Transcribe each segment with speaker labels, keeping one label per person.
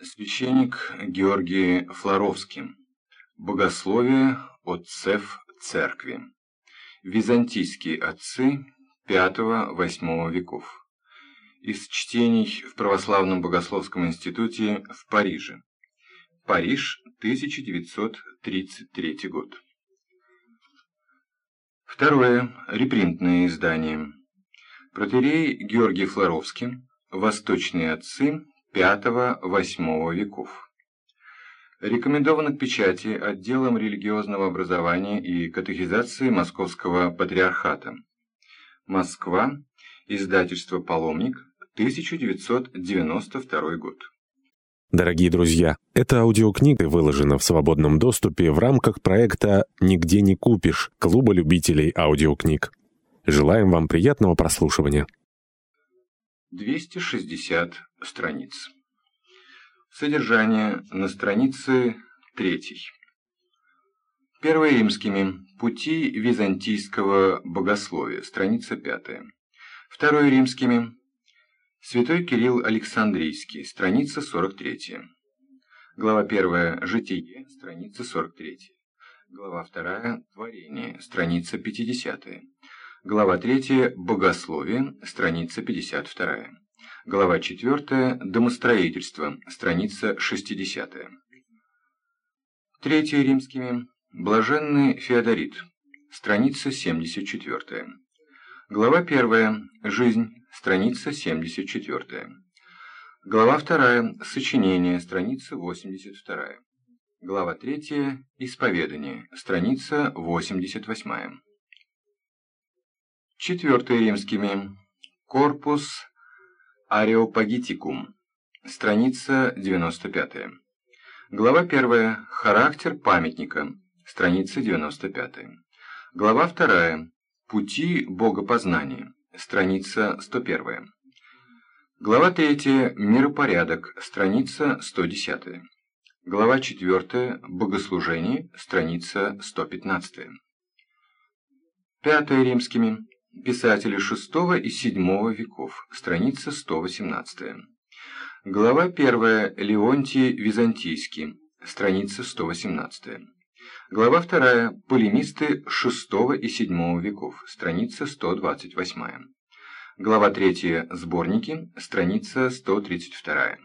Speaker 1: Священник Георгий Флоровский. Богословие отцев церкви. Византийские отцы V-VIII веков. Из чтений в Православном Богословском институте в Париже. Париж, 1933 год. Второе. Репринтное издание. Протерей Георгий Флоровский. Восточные отцы V-VIII веков. Рекомендовано к печати отделом религиозного образования и катехизации Московского Патриархата. Москва. Издательство «Паломник», 1992 год.
Speaker 2: Дорогие друзья, эта аудиокнига выложена в свободном доступе в рамках проекта «Нигде не купишь» Клуба любителей аудиокниг. Желаем вам приятного прослушивания.
Speaker 1: 260 страниц. Содержание на странице 3. Первое римскими. Пути византийского богословия. Страница 5. Второе римскими. Святой Кирилл Александрийский. Страница 43. Глава 1. Житие. Страница 43. Глава 2. Творение. Страница 50. Глава 3. Богословие. Страница 52. Глава 4. Домостроительство. Страница 60. Третье римскими. Блаженный Феодорит. Страница 74. Глава 1. Жизнь. Страница 74. Глава 2. Сочинение. Страница 82. Глава 3. Исповедание. Страница 88. Четвертое римскими. Корпус Ареопагитикум. Страница 95. Глава 1. Характер памятника. Страница 95. Глава 2. Пути богопознания. Страница 101. Глава 3. Миропорядок. Страница 110. Глава 4. Богослужение. Страница 115. Пятое римскими. Писатели VI и VII веков. Страница 118. Глава 1. Леонтий Византийский. Страница 118. Глава 2. Полемисты VI и VII веков. Страница 128. Глава 3. Сборники. Страница 132.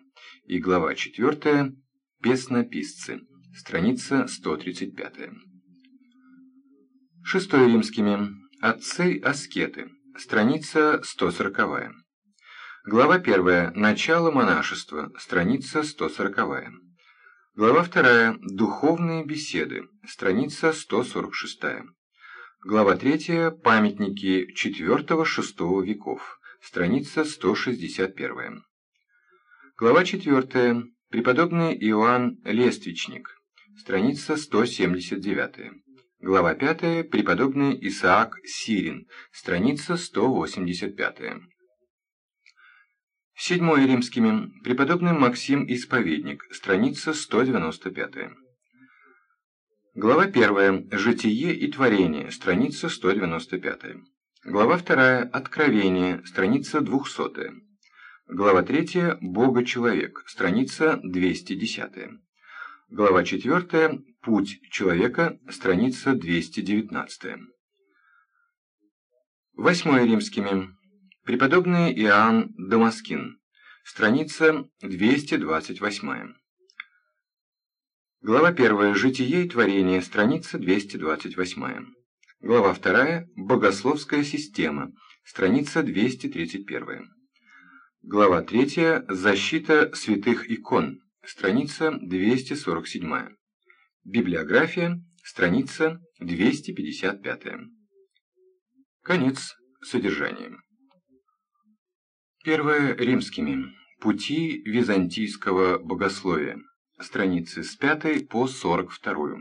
Speaker 1: И глава 4. Песнописцы. Страница 135. Шестой римскими. Отцы-аскеты. Страница 140. Глава 1. Начало монашества. Страница 140. Глава 2. Духовные беседы. Страница 146. Глава 3. Памятники IV-VI веков. Страница 161. Глава 4. Преподобный Иоанн Лествичник. Страница 179. Глава 5. Преподобный Исаак Сирин. Страница 185. Седьмое римскими. Преподобный Максим Исповедник. Страница 195. Глава 1. Житие и творение. Страница 195. Глава 2. Откровение. Страница 200. Глава 3. Бога-человек. Страница 210. Глава 4. Путь человека. Страница 219. Восьмое римскими. Преподобный Иоанн Дамаскин. Страница 228. Глава 1. Житие и творение. Страница 228. Глава 2. Богословская система. Страница 231. Глава 3. Защита святых икон. Страница 247. Библиография. Страница 255. Конец содержания. Первое римскими. Пути византийского богословия. Страницы с 5 по 42.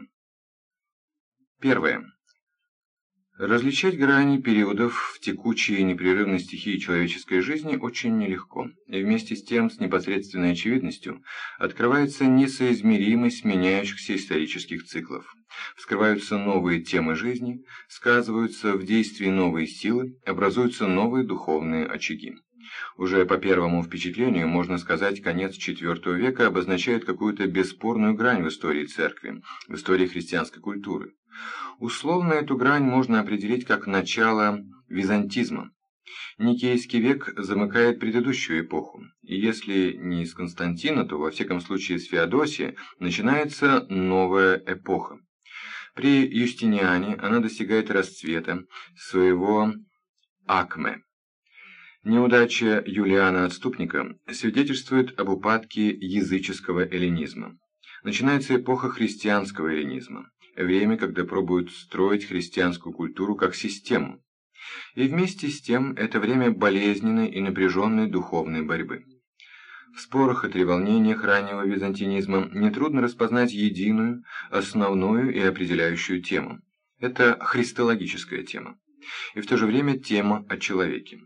Speaker 1: Первое. Различать грани периодов в текучей непрерывной стихии человеческой жизни очень нелегко, и вместе с тем с непосредственной очевидностью открывается несоизмеримость меняющихся исторических циклов. Вскрываются новые темы жизни, сказываются в действии новые силы, образуются новые духовные очаги. Уже по первому впечатлению можно сказать, конец IV века обозначает какую-то бесспорную грань в истории церкви, в истории христианской культуры. Условно эту грань можно определить как начало византизма. Никейский век замыкает предыдущую эпоху, и если не с Константина, то во всяком случае с Феодосия начинается новая эпоха. При Юстиниане она достигает расцвета своего акме. Неудача Юлиана Отступника свидетельствует об упадке языческого эллинизма. Начинается эпоха христианского эллинизма, время, когда пробуют строить христианскую культуру как систему. И вместе с тем это время болезненной и напряженной духовной борьбы. В спорах и треволнениях раннего византинизма нетрудно распознать единую, основную и определяющую тему. Это христологическая тема. И в то же время тема о человеке.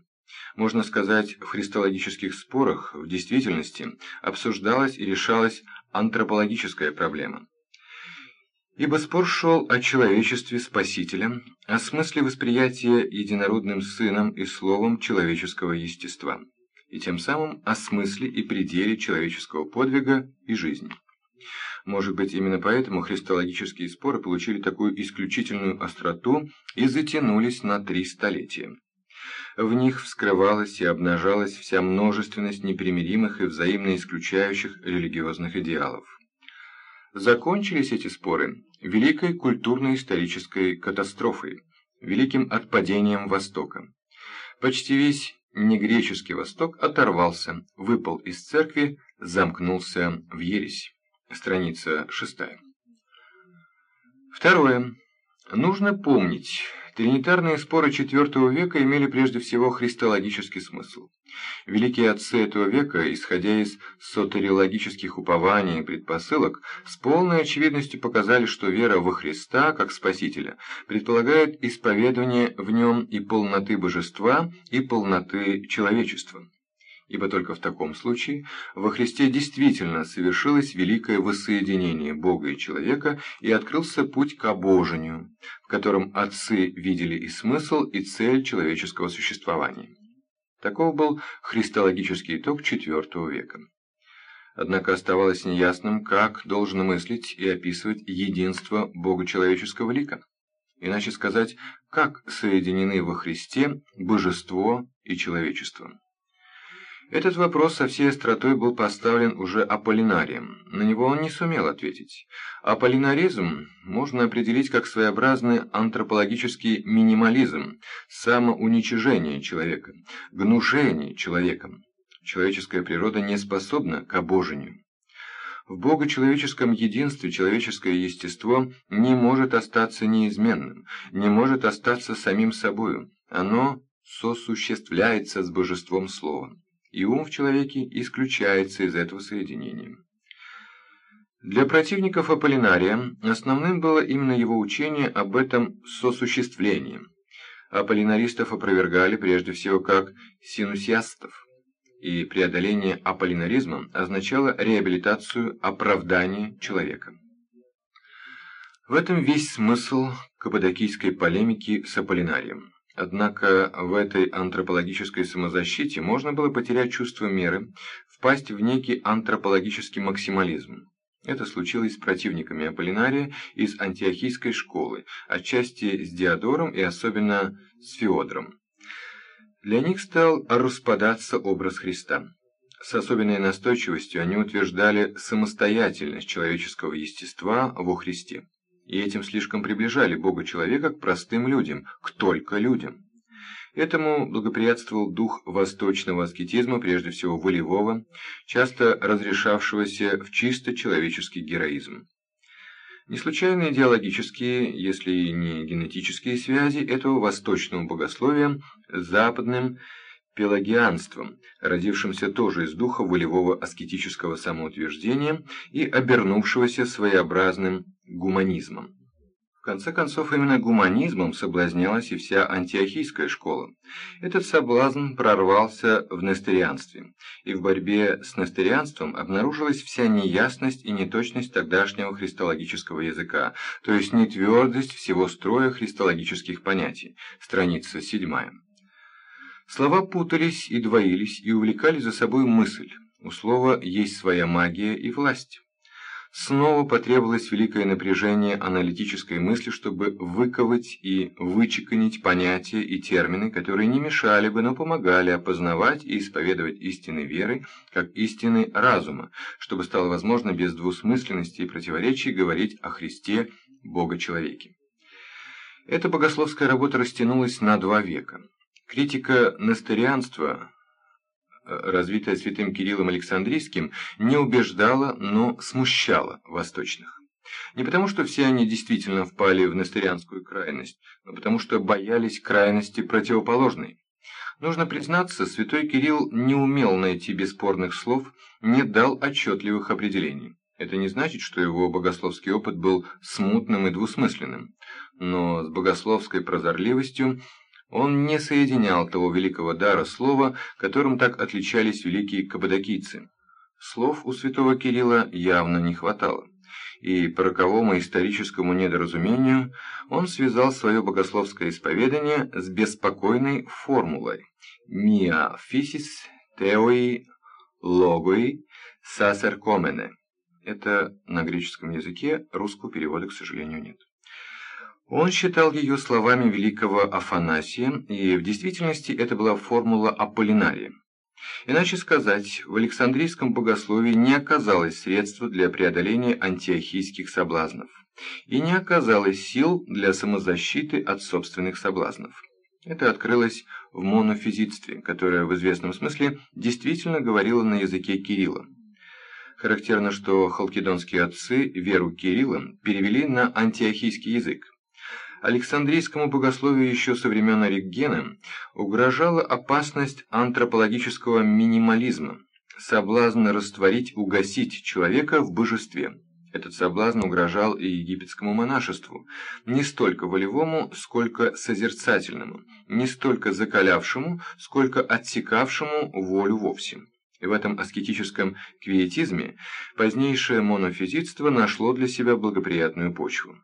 Speaker 1: Можно сказать, в христологических спорах в действительности обсуждалась и решалась антропологическая проблема. Ибо спор шел о человечестве Спасителя, о смысле восприятия единородным сыном и словом человеческого естества, и тем самым о смысле и пределе человеческого подвига и жизни. Может быть, именно поэтому христологические споры получили такую исключительную остроту и затянулись на три столетия. В них вскрывалась и обнажалась вся множественность непримиримых и взаимно исключающих религиозных идеалов. Закончились эти споры великой культурно-исторической катастрофой, великим отпадением Востока. Почти весь негреческий Восток оторвался, выпал из церкви, замкнулся в ересь. Страница 6. Второе. Нужно помнить, Тринитарные споры IV века имели прежде всего христологический смысл. Великие отцы этого века, исходя из сотериологических упований и предпосылок, с полной очевидностью показали, что вера во Христа, как Спасителя, предполагает исповедование в нем и полноты божества, и полноты человечества ибо только в таком случае во Христе действительно совершилось великое воссоединение Бога и человека и открылся путь к обожению, в котором отцы видели и смысл, и цель человеческого существования. Таков был христологический итог IV века. Однако оставалось неясным, как должен мыслить и описывать единство Бога-человеческого лика. Иначе сказать, как соединены во Христе божество и человечество. Этот вопрос со всей остротой был поставлен уже Аполлинарием. На него он не сумел ответить. Аполлинаризм можно определить как своеобразный антропологический минимализм, самоуничижение человека, гнушение человеком. Человеческая природа не способна к обожению. В богочеловеческом единстве человеческое естество не может остаться неизменным, не может остаться самим собою. Оно сосуществляется с божеством слова и ум в человеке исключается из этого соединения. Для противников Аполлинария основным было именно его учение об этом сосуществлении. Аполлинаристов опровергали прежде всего как синусиастов, и преодоление аполлинаризма означало реабилитацию оправдания человека. В этом весь смысл каппадокийской полемики с Аполлинарием. Однако в этой антропологической самозащите можно было потерять чувство меры, впасть в некий антропологический максимализм. Это случилось с противниками Аполлинария из антиохийской школы, отчасти с Диодором и особенно с Феодром. Для них стал распадаться образ Христа. С особенной настойчивостью они утверждали самостоятельность человеческого естества во Христе и этим слишком приближали Бога человека к простым людям, к только людям. Этому благоприятствовал дух восточного аскетизма, прежде всего волевого, часто разрешавшегося в чисто человеческий героизм. Не случайно идеологические, если и не генетические связи этого восточного богословия с западным пелагианством, родившимся тоже из духа волевого аскетического самоутверждения и обернувшегося своеобразным гуманизмом. В конце концов, именно гуманизмом соблазнялась и вся антиохийская школа. Этот соблазн прорвался в нестерианстве, и в борьбе с нестерианством обнаружилась вся неясность и неточность тогдашнего христологического языка, то есть нетвердость всего строя христологических понятий. Страница 7. Слова путались и двоились, и увлекали за собой мысль. У слова есть своя магия и власть. Снова потребовалось великое напряжение аналитической мысли, чтобы выковать и вычеканить понятия и термины, которые не мешали бы, но помогали опознавать и исповедовать истины веры, как истины разума, чтобы стало возможно без двусмысленности и противоречий говорить о Христе, Бога-человеке. Эта богословская работа растянулась на два века. Критика несторианства развитая святым Кириллом Александрийским, не убеждала, но смущала восточных. Не потому, что все они действительно впали в настырианскую крайность, но потому, что боялись крайности противоположной. Нужно признаться, святой Кирилл не умел найти бесспорных слов, не дал отчетливых определений. Это не значит, что его богословский опыт был смутным и двусмысленным, но с богословской прозорливостью он не соединял того великого дара слова, которым так отличались великие каппадокийцы. Слов у святого Кирилла явно не хватало, и по роковому историческому недоразумению он связал свое богословское исповедание с беспокойной формулой «Mia physis theoi logoi sacer comene». Это на греческом языке, русского перевода, к сожалению, нет. Он считал ее словами великого Афанасия, и в действительности это была формула Аполлинария. Иначе сказать, в Александрийском богословии не оказалось средства для преодоления антиохийских соблазнов, и не оказалось сил для самозащиты от собственных соблазнов. Это открылось в монофизитстве, которое в известном смысле действительно говорило на языке Кирилла. Характерно, что халкидонские отцы веру Кирилла перевели на антиохийский язык. Александрийскому богословию еще со времен Оригена угрожала опасность антропологического минимализма, соблазн растворить, угасить человека в божестве. Этот соблазн угрожал и египетскому монашеству, не столько волевому, сколько созерцательному, не столько закалявшему, сколько отсекавшему волю вовсе. И в этом аскетическом квиетизме позднейшее монофизитство нашло для себя благоприятную почву.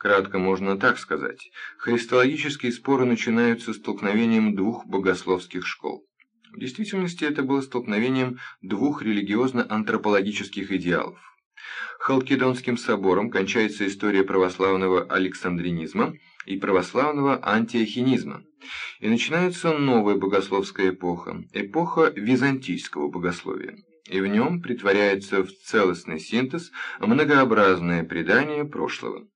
Speaker 1: Кратко можно так сказать. Христологические споры начинаются столкновением двух богословских школ. В действительности это было столкновением двух религиозно-антропологических идеалов. Халкидонским собором кончается история православного александринизма и православного антиохинизма, и начинается новая богословская эпоха, эпоха византийского богословия. И в нем притворяется в целостный синтез многообразное предание прошлого.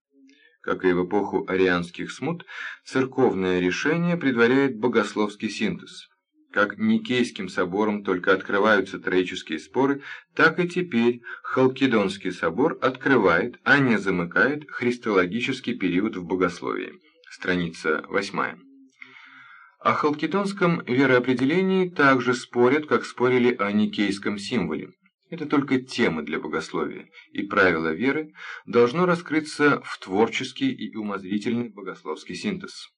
Speaker 1: Как и в эпоху арианских смут, церковное решение предваряет богословский синтез. Как Никейским собором только открываются троические споры, так и теперь Халкидонский собор открывает, а не замыкает христологический период в богословии. Страница 8. О халкидонском вероопределении также спорят, как спорили о никейском символе. Это только тема для богословия, и правило веры должно раскрыться в творческий и умозрительный богословский синтез.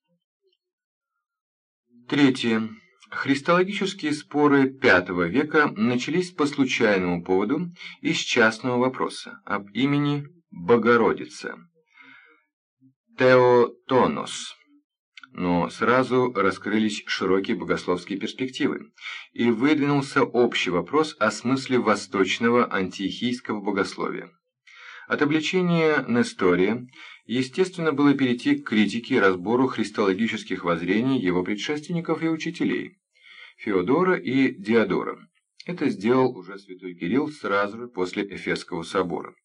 Speaker 1: Третье. Христологические споры V века начались по случайному поводу из частного вопроса об имени Богородица. Теотонос но сразу раскрылись широкие богословские перспективы, и выдвинулся общий вопрос о смысле восточного антиохийского богословия. От обличения Нестория, естественно, было перейти к критике и разбору христологических воззрений его предшественников и учителей, Феодора и Диодора. Это сделал уже святой Кирилл сразу же после Эфесского собора.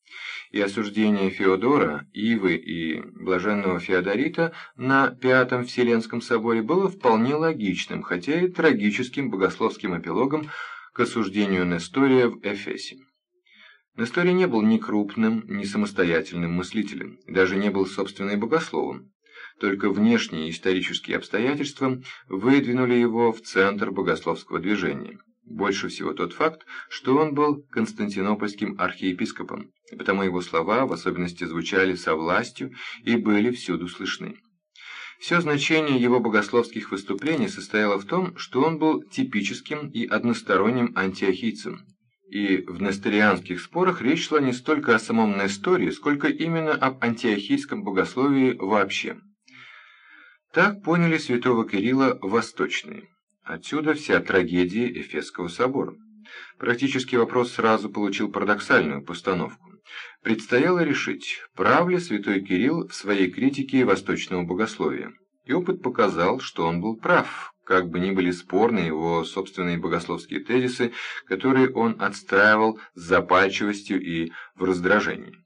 Speaker 1: И осуждение Феодора, Ивы и блаженного Феодорита на Пятом Вселенском соборе было вполне логичным, хотя и трагическим богословским эпилогом к осуждению Нестория в Эфесе. Несторий не был ни крупным, ни самостоятельным мыслителем, даже не был собственным богословом. Только внешние исторические обстоятельства выдвинули его в центр богословского движения. Больше всего тот факт, что он был константинопольским архиепископом, и потому его слова в особенности звучали со властью и были всюду слышны. Все значение его богословских выступлений состояло в том, что он был типическим и односторонним антиохийцем. И в несторианских спорах речь шла не столько о самом Нестории, сколько именно об антиохийском богословии вообще. Так поняли святого Кирилла восточные. Отсюда вся трагедия Эфесского собора. Практически вопрос сразу получил парадоксальную постановку. Предстояло решить, прав ли святой Кирилл в своей критике восточного богословия. И опыт показал, что он был прав, как бы ни были спорны его собственные богословские тезисы, которые он отстраивал с запальчивостью и в раздражении.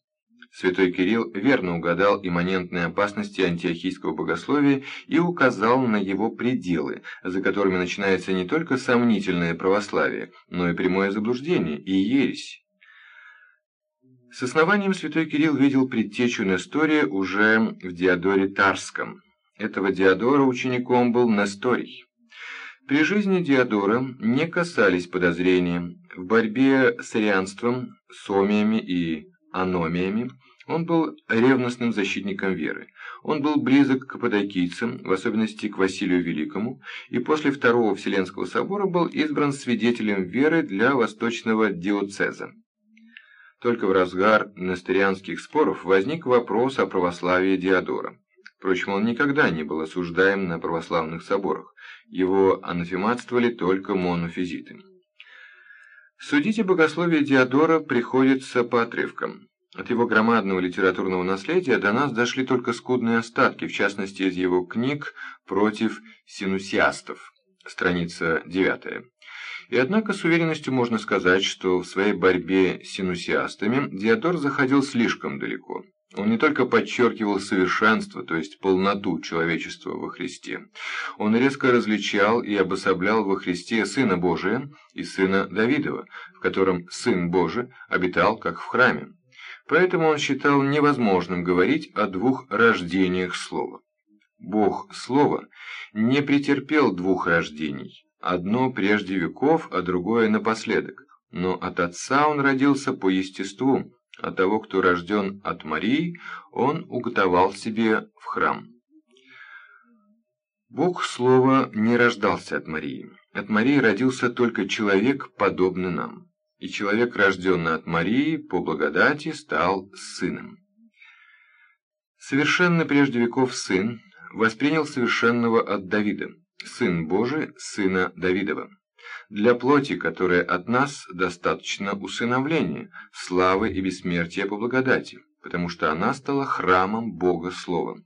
Speaker 1: Святой Кирилл верно угадал имманентные опасности антиохийского богословия и указал на его пределы, за которыми начинается не только сомнительное православие, но и прямое заблуждение и ересь. С основанием святой Кирилл видел предтечу Нестория уже в Диодоре Тарском. Этого Диодора учеником был Несторий. При жизни Диодора не касались подозрения в борьбе с арианством, сомиями и аномиями, он был ревностным защитником веры. Он был близок к каппадокийцам, в особенности к Василию Великому, и после Второго Вселенского собора был избран свидетелем веры для восточного диоцеза. Только в разгар настырианских споров возник вопрос о православии Диодора. Впрочем, он никогда не был осуждаем на православных соборах. Его анафематствовали только монофизиты. Судить о богословии Диодора приходится по отрывкам. От его громадного литературного наследия до нас дошли только скудные остатки, в частности из его книг против синусиастов, страница 9. И однако с уверенностью можно сказать, что в своей борьбе с синусиастами Диодор заходил слишком далеко. Он не только подчеркивал совершенство, то есть полноту человечества во Христе. Он резко различал и обособлял во Христе Сына Божия и Сына Давидова, в котором Сын Божий обитал как в храме. Поэтому он считал невозможным говорить о двух рождениях слова. Бог слова не претерпел двух рождений, одно прежде веков, а другое напоследок, но от Отца он родился по естеству, а того, кто рожден от Марии, он уготовал себе в храм. Бог Слова не рождался от Марии. От Марии родился только человек, подобный нам и человек, рожденный от Марии, по благодати стал сыном. Совершенно прежде веков сын воспринял совершенного от Давида, сын Божий, сына Давидова. Для плоти, которая от нас, достаточно усыновления, славы и бессмертия по благодати, потому что она стала храмом Бога Слова.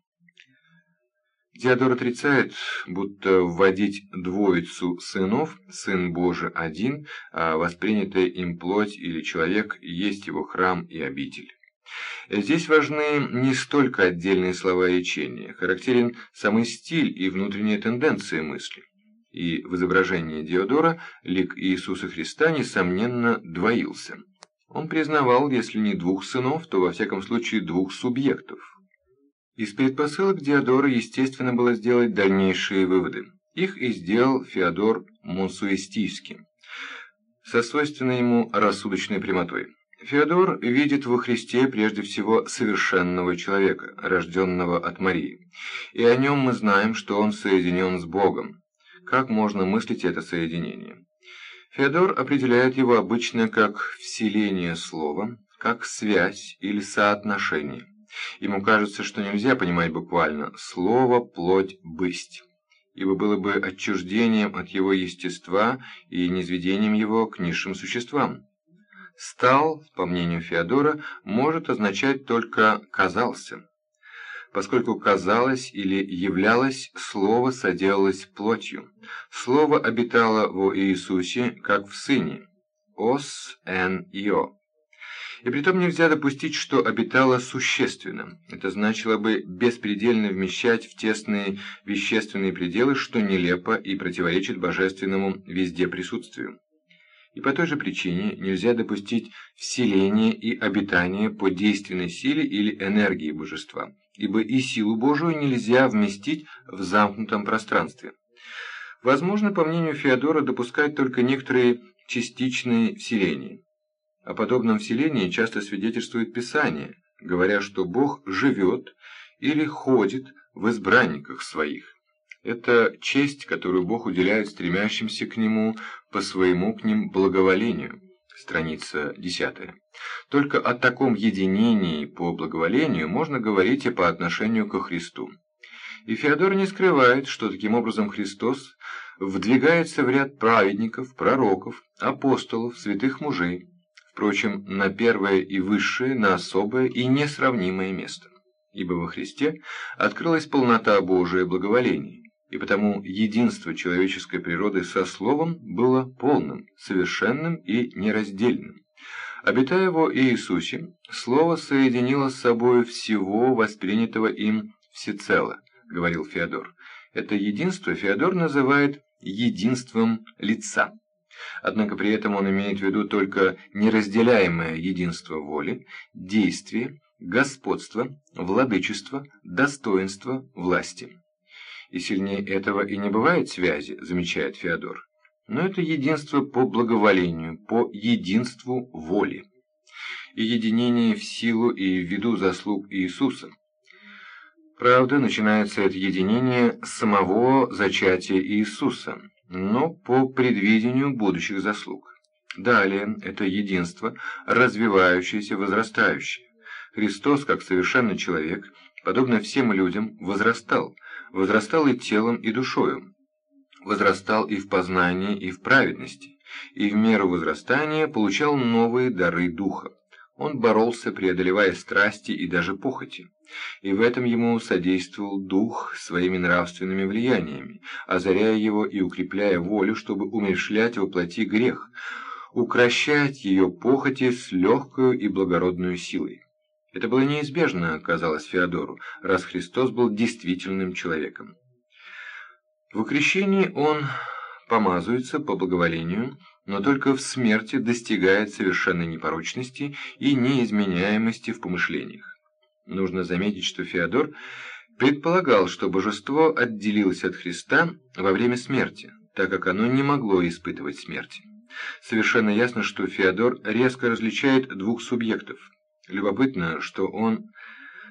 Speaker 1: Диодор отрицает, будто вводить двоицу сынов, сын Божий один, а воспринятая им плоть или человек есть его храм и обитель. Здесь важны не столько отдельные слова речения, характерен самый стиль и внутренняя тенденция мысли. И в изображении Диодора лик Иисуса Христа, несомненно, двоился. Он признавал, если не двух сынов, то во всяком случае двух субъектов. Из предпосылок Диодора, естественно, было сделать дальнейшие выводы. Их и сделал Феодор Монсуэстийский, со свойственной ему рассудочной прямотой. Феодор видит во Христе прежде всего совершенного человека, рожденного от Марии, и о нем мы знаем, что он соединен с Богом. Как можно мыслить это соединение? Феодор определяет его обычно как вселение слова, как связь или соотношение. Ему кажется, что нельзя понимать буквально «слово, плоть, бысть», ибо было бы отчуждением от его естества и низведением его к низшим существам. «Стал», по мнению Феодора, может означать только «казался», поскольку казалось или являлось, слово соделалось плотью. Слово обитало во Иисусе, как в Сыне. «Ос эн ио». И притом нельзя допустить, что обитало существенно. Это значило бы беспредельно вмещать в тесные вещественные пределы, что нелепо и противоречит божественному везде присутствию. И по той же причине нельзя допустить вселение и обитание по действенной силе или энергии божества, ибо и силу Божию нельзя вместить в замкнутом пространстве. Возможно, по мнению Феодора, допускать только некоторые частичные вселения. О подобном вселении часто свидетельствует Писание, говоря, что Бог живет или ходит в избранниках своих. Это честь, которую Бог уделяет стремящимся к Нему по своему к ним благоволению. Страница 10. Только о таком единении по благоволению можно говорить и по отношению ко Христу. И Феодор не скрывает, что таким образом Христос вдвигается в ряд праведников, пророков, апостолов, святых мужей, впрочем, на первое и высшее, на особое и несравнимое место. Ибо во Христе открылась полнота Божия благоволения, и потому единство человеческой природы со Словом было полным, совершенным и нераздельным. Обитая во Иисусе, Слово соединило с собой всего воспринятого им всецело, говорил Феодор. Это единство Феодор называет единством лица. Однако при этом он имеет в виду только неразделяемое единство воли, действия, господство, владычество, достоинство, власти. И сильнее этого и не бывает связи, замечает Феодор но это единство по благоволению, по единству воли. И единение в силу и в виду заслуг Иисуса. Правда, начинается это единение с самого зачатия Иисуса, но по предвидению будущих заслуг. Далее это единство, развивающееся, возрастающее. Христос, как совершенный человек, подобно всем людям, возрастал, возрастал и телом, и душою, возрастал и в познании, и в праведности, и в меру возрастания получал новые дары духа. Он боролся, преодолевая страсти и даже похоти, и в этом ему содействовал дух своими нравственными влияниями, озаряя его и укрепляя волю, чтобы умершлять воплоти грех, укращать ее похоти с легкою и благородную силой. Это было неизбежно, казалось Феодору, раз Христос был действительным человеком. В крещении он помазывается по благоволению, но только в смерти достигает совершенной непорочности и неизменяемости в помышлениях. Нужно заметить, что Феодор предполагал, что божество отделилось от Христа во время смерти, так как оно не могло испытывать смерти. Совершенно ясно, что Феодор резко различает двух субъектов. Любопытно, что он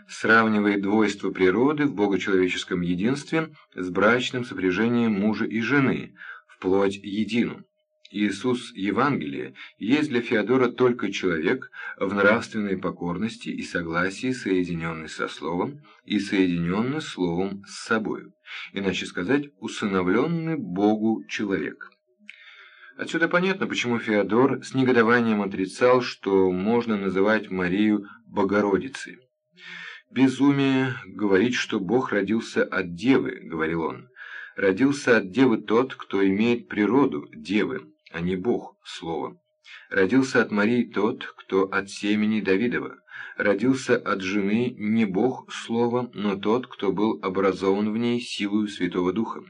Speaker 1: сравнивает двойство природы в богочеловеческом единстве с брачным сопряжением мужа и жены, вплоть едину. Иисус Евангелие есть для Феодора только человек в нравственной покорности и согласии, соединенный со Словом и соединенный Словом с собою, иначе сказать, усыновленный Богу человек. Отсюда понятно, почему Феодор с негодованием отрицал, что можно называть Марию Богородицей. «Безумие говорить, что Бог родился от девы», — говорил он. «Родился от девы тот, кто имеет природу девы, а не Бог, слово. Родился от Марии тот, кто от семени Давидова. Родился от жены не Бог, слово, но тот, кто был образован в ней силою Святого Духа».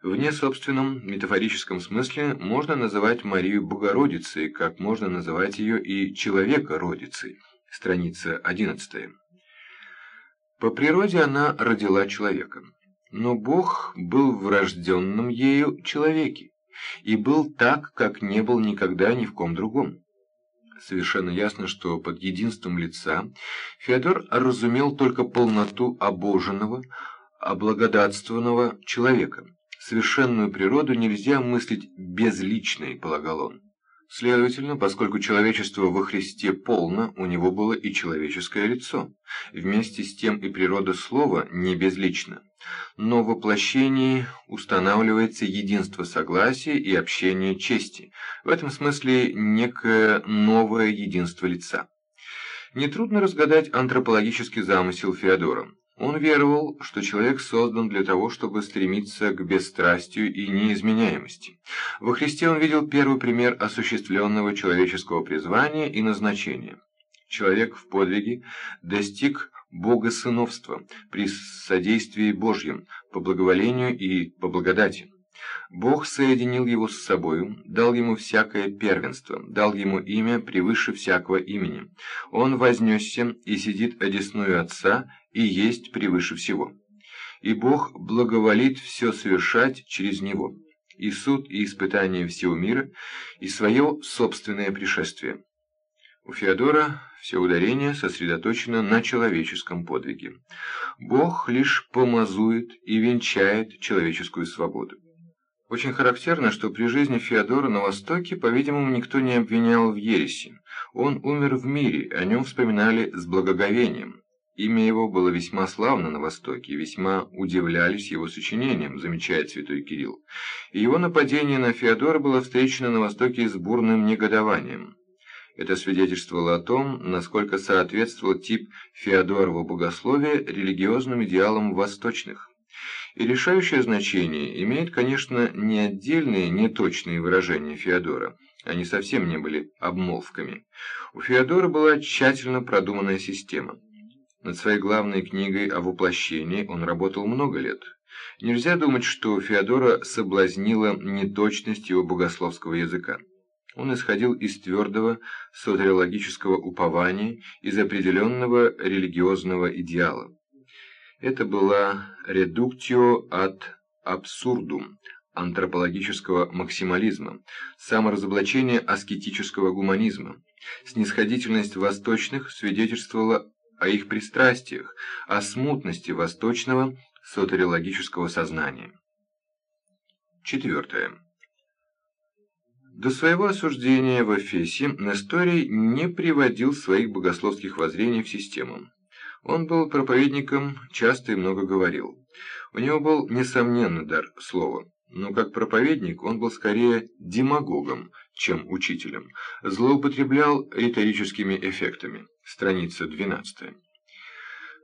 Speaker 1: В несобственном метафорическом смысле можно называть Марию Богородицей, как можно называть ее и Человека-родицей страница 11. По природе она родила человека, но Бог был врожденным ею человеке и был так, как не был никогда ни в ком другом. Совершенно ясно, что под единством лица Феодор разумел только полноту обоженного, облагодатствованного человека. Совершенную природу нельзя мыслить безличной, полагал он. Следовательно, поскольку человечество во Христе полно, у него было и человеческое лицо. Вместе с тем и природа слова не безлична. Но в воплощении устанавливается единство согласия и общение чести. В этом смысле некое новое единство лица. Нетрудно разгадать антропологический замысел Феодора. Он веровал, что человек создан для того, чтобы стремиться к бесстрастию и неизменяемости. Во Христе он видел первый пример осуществленного человеческого призвания и назначения. Человек в подвиге достиг богосыновства при содействии Божьем, по благоволению и по благодати. Бог соединил его с собою, дал ему всякое первенство, дал ему имя превыше всякого имени. Он вознесся и сидит одесную Отца и есть превыше всего. И Бог благоволит все совершать через него, и суд, и испытание всего мира, и свое собственное пришествие. У Феодора все ударение сосредоточено на человеческом подвиге. Бог лишь помазует и венчает человеческую свободу. Очень характерно, что при жизни Феодора на Востоке, по-видимому, никто не обвинял в ереси. Он умер в мире, о нем вспоминали с благоговением имя его было весьма славно на Востоке, весьма удивлялись его сочинениям, замечает святой Кирилл. И его нападение на Феодора было встречено на Востоке с бурным негодованием. Это свидетельствовало о том, насколько соответствовал тип Феодорова богословия религиозным идеалам восточных. И решающее значение имеет, конечно, не отдельные, неточные выражения Феодора. Они совсем не были обмолвками. У Феодора была тщательно продуманная система. Над своей главной книгой о воплощении он работал много лет. Нельзя думать, что Феодора соблазнила неточность его богословского языка. Он исходил из твердого сотериологического упования, из определенного религиозного идеала. Это была редуктио ad абсурдум антропологического максимализма, саморазоблачение аскетического гуманизма. Снисходительность восточных свидетельствовала о их пристрастиях, о смутности восточного сотериологического сознания. Четвертое. До своего осуждения в Эфесе Несторий не приводил своих богословских воззрений в систему. Он был проповедником, часто и много говорил. У него был несомненный дар слова, но как проповедник он был скорее демагогом, чем учителем, злоупотреблял риторическими эффектами. Страница 12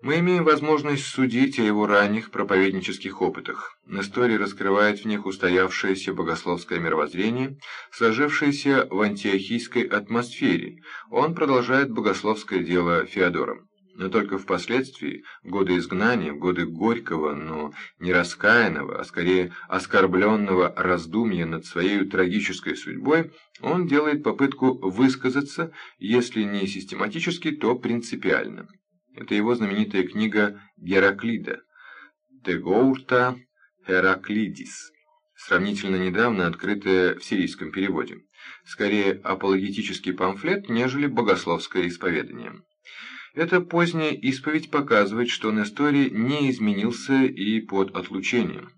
Speaker 1: мы имеем возможность судить о его ранних проповеднических опытах. История раскрывает в них устоявшееся богословское мировоззрение, сложившееся в антиохийской атмосфере. Он продолжает богословское дело Феодора. Но только впоследствии, в годы изгнания, в годы горького, но не раскаянного, а скорее оскорбленного раздумья над своей трагической судьбой, он делает попытку высказаться, если не систематически, то принципиально. Это его знаменитая книга Гераклида «Тегоурта Хераклидис», сравнительно недавно открытая в сирийском переводе. Скорее апологетический памфлет, нежели богословское исповедание. Эта поздняя исповедь показывает, что Несторий не изменился и под отлучением.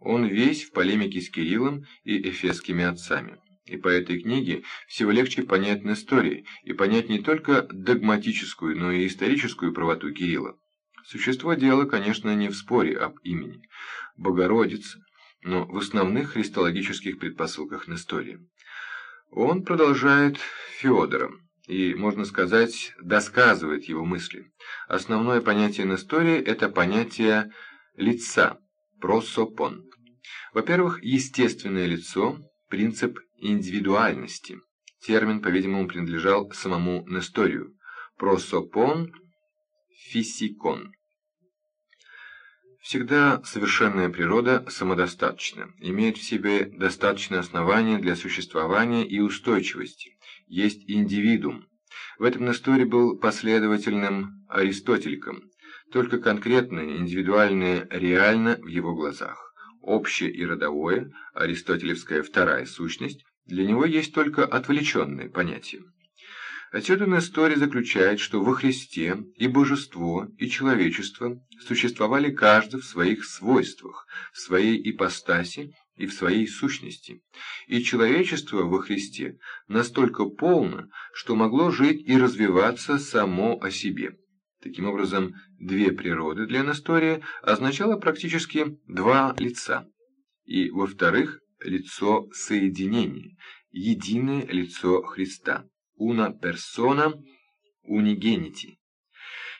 Speaker 1: Он весь в полемике с Кириллом и эфесскими отцами. И по этой книге всего легче понять Нестории, и понять не только догматическую, но и историческую правоту Кирилла. Существо дела, конечно, не в споре об имени. Богородица, но в основных христологических предпосылках Нестории. Он продолжает Феодором и, можно сказать, досказывает его мысли. Основное понятие Нестории – это понятие лица, просопон. Во-первых, естественное лицо – принцип индивидуальности. Термин, по-видимому, принадлежал самому Несторию. Просопон, фисикон. Всегда совершенная природа самодостаточна, имеет в себе достаточное основание для существования и устойчивости. Есть индивидуум. В этом Несторий был последовательным аристотеликом. Только конкретное, индивидуальное реально в его глазах. Общее и родовое, аристотелевская вторая сущность, для него есть только отвлеченные понятия. Отсюда Несторий заключает, что во Христе и божество, и человечество существовали каждый в своих свойствах, в своей ипостаси и в своей сущности. И человечество во Христе настолько полно, что могло жить и развиваться само о себе. Таким образом, две природы для Нестория означало практически два лица. И, во-вторых, лицо соединения, единое лицо Христа, una persona unigeniti.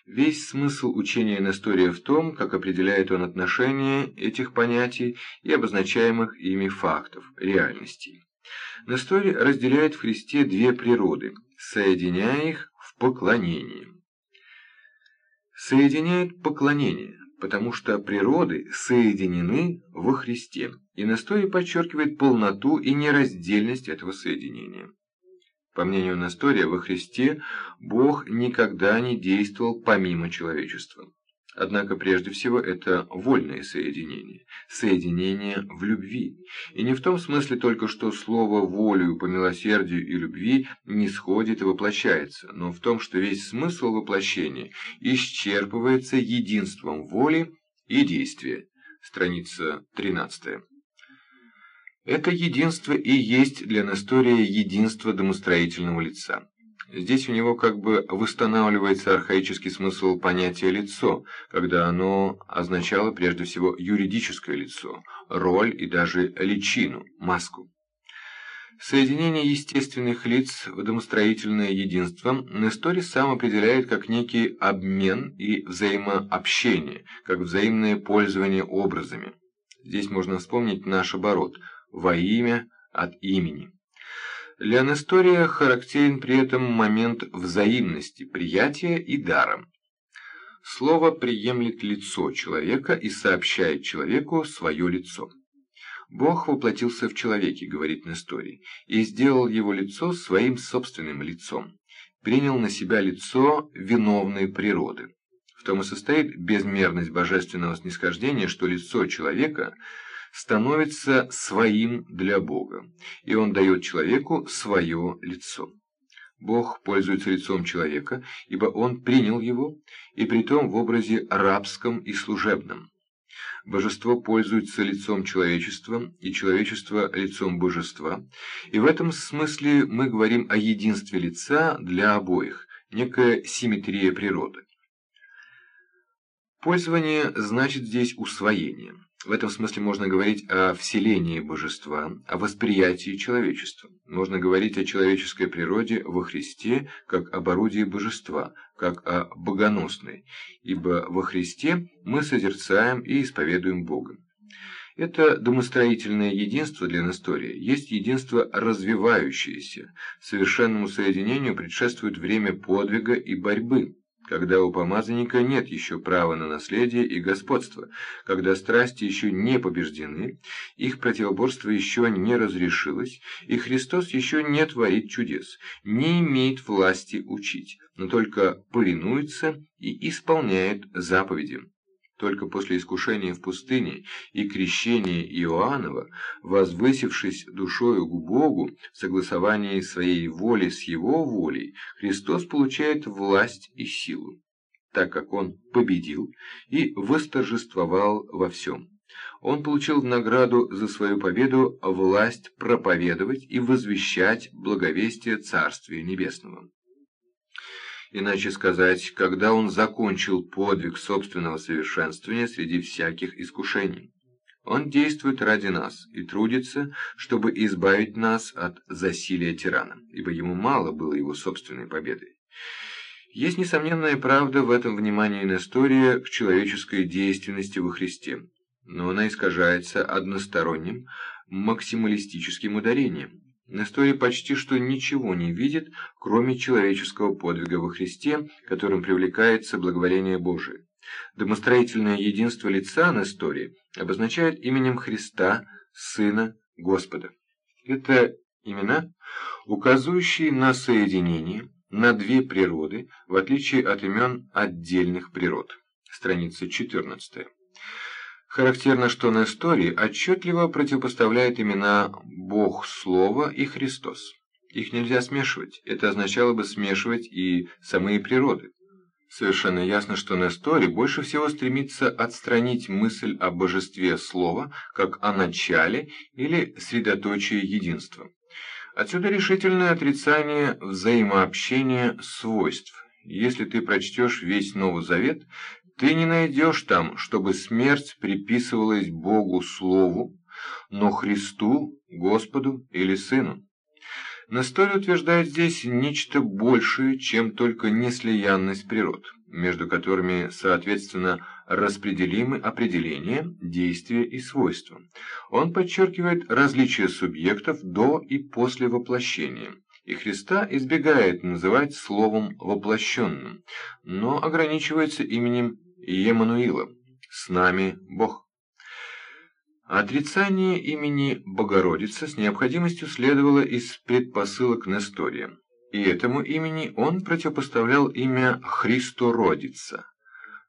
Speaker 1: Весь смысл учения Нестория в том, как определяет он отношения этих понятий и обозначаемых ими фактов, реальностей. Несторий разделяет в Христе две природы, соединяя их в поклонении. Соединяет поклонение, потому что природы соединены во Христе, и Несторий подчеркивает полноту и нераздельность этого соединения. По мнению Нестория, во Христе Бог никогда не действовал помимо человечества. Однако прежде всего это вольное соединение, соединение в любви. И не в том смысле только, что слово «волею» по милосердию и любви не сходит и воплощается, но в том, что весь смысл воплощения исчерпывается единством воли и действия. Страница 13. Это единство и есть для Нестория единство домостроительного лица. Здесь у него как бы восстанавливается архаический смысл понятия «лицо», когда оно означало прежде всего юридическое лицо, роль и даже личину, маску. Соединение естественных лиц в домостроительное единство Нестори сам определяет как некий обмен и взаимообщение, как взаимное пользование образами. Здесь можно вспомнить наш оборот «во имя от имени». Для Нестория характерен при этом момент взаимности, приятия и дара. Слово приемлет лицо человека и сообщает человеку свое лицо. Бог воплотился в человеке, говорит Несторий, и сделал его лицо своим собственным лицом, принял на себя лицо виновной природы. В том и состоит безмерность божественного снисхождения, что лицо человека становится своим для Бога, и он дает человеку свое лицо. Бог пользуется лицом человека, ибо он принял его, и притом в образе рабском и служебном. Божество пользуется лицом человечества, и человечество – лицом божества, и в этом смысле мы говорим о единстве лица для обоих, некая симметрия природы. Пользование значит здесь усвоение. В этом смысле можно говорить о вселении божества, о восприятии человечества. Можно говорить о человеческой природе во Христе, как об орудии божества, как о богоносной, ибо во Христе мы созерцаем и исповедуем Бога. Это домостроительное единство для Нестория есть единство развивающееся, совершенному соединению предшествует время подвига и борьбы когда у помазанника нет еще права на наследие и господство, когда страсти еще не побеждены, их противоборство еще не разрешилось, и Христос еще не творит чудес, не имеет власти учить, но только повинуется и исполняет заповеди. Только после искушения в пустыне и крещения Иоаннова, возвысившись душою к Богу в согласовании своей воли с Его волей, Христос получает власть и силу, так как Он победил и восторжествовал во всем. Он получил в награду за свою победу власть проповедовать и возвещать благовестие Царствия Небесного. Иначе сказать, когда он закончил подвиг собственного совершенствования среди всяких искушений. Он действует ради нас и трудится, чтобы избавить нас от засилия тирана, ибо ему мало было его собственной победы. Есть несомненная правда в этом внимании Нестория к человеческой действенности во Христе, но она искажается односторонним максималистическим ударением. Несторий почти что ничего не видит, кроме человеческого подвига во Христе, которым привлекается благоволение Божие. Домостроительное единство лица Нестории обозначает именем Христа, Сына Господа. Это имена, указывающие на соединение, на две природы, в отличие от имен отдельных природ. Страница 14. Характерно, что Несторий отчетливо противопоставляет имена Бог Слова и Христос. Их нельзя смешивать, это означало бы смешивать и самые природы. Совершенно ясно, что Несторий больше всего стремится отстранить мысль о божестве слова, как о начале или средоточии единства. Отсюда решительное отрицание взаимообщения свойств. Если ты прочтешь весь Новый Завет, ты не найдешь там, чтобы смерть приписывалась Богу Слову, но Христу, Господу или Сыну. Несторий утверждает здесь нечто большее, чем только неслиянность природ, между которыми, соответственно, распределимы определения, действия и свойства. Он подчеркивает различия субъектов до и после воплощения и Христа избегает называть словом «воплощенным», но ограничивается именем Емануила «С нами Бог». Отрицание имени Богородица с необходимостью следовало из предпосылок Нестория, и этому имени он противопоставлял имя Христородица,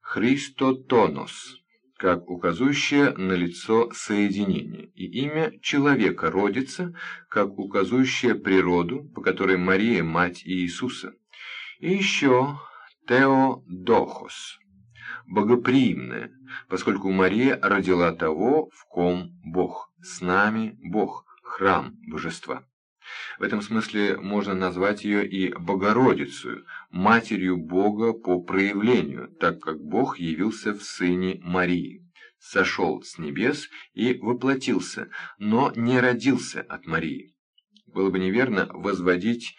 Speaker 1: Христотонос, как указующее на лицо соединение, и имя человека родится, как указующее природу, по которой Мария – мать Иисуса. И еще Теодохос, богоприимное, поскольку Мария родила того, в ком Бог, с нами Бог, храм божества. В этом смысле можно назвать ее и Богородицей, матерью Бога по проявлению, так как Бог явился в Сыне Марии, сошел с небес и воплотился, но не родился от Марии. Было бы неверно возводить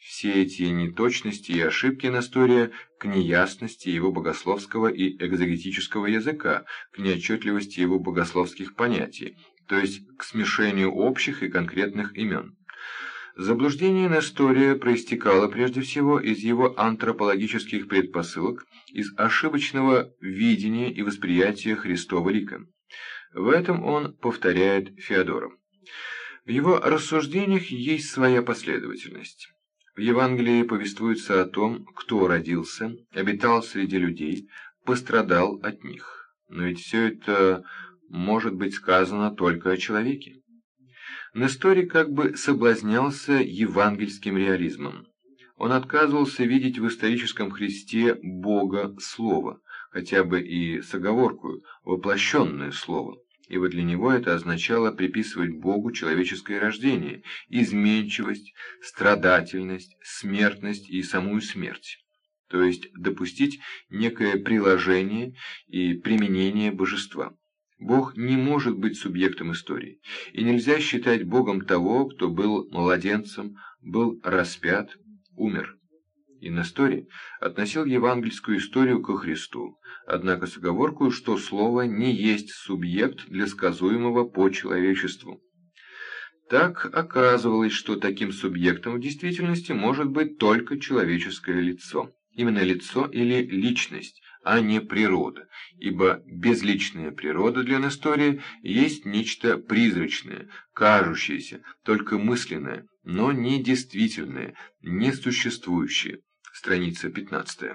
Speaker 1: все эти неточности и ошибки Нестория к неясности его богословского и экзегетического языка, к неотчетливости его богословских понятий, то есть к смешению общих и конкретных имен. Заблуждение Нестория проистекало прежде всего из его антропологических предпосылок, из ошибочного видения и восприятия Христова лика. В этом он повторяет Феодора. В его рассуждениях есть своя последовательность. В Евангелии повествуется о том, кто родился, обитал среди людей, пострадал от них. Но ведь все это может быть сказано только о человеке. Несторий как бы соблазнялся евангельским реализмом. Он отказывался видеть в историческом Христе Бога Слово, хотя бы и с оговоркой «воплощенное Слово», ибо для него это означало приписывать Богу человеческое рождение, изменчивость, страдательность, смертность и самую смерть, то есть допустить некое приложение и применение божества. Бог не может быть субъектом истории, и нельзя считать Богом того, кто был младенцем, был распят, умер. И Несторий относил евангельскую историю ко Христу, однако с оговоркой, что слово не есть субъект для сказуемого по человечеству. Так оказывалось, что таким субъектом в действительности может быть только человеческое лицо. Именно лицо или личность, а не природа, ибо безличная природа для Нестория есть нечто призрачное, кажущееся, только мысленное, но не действительное, не существующее. Страница 15.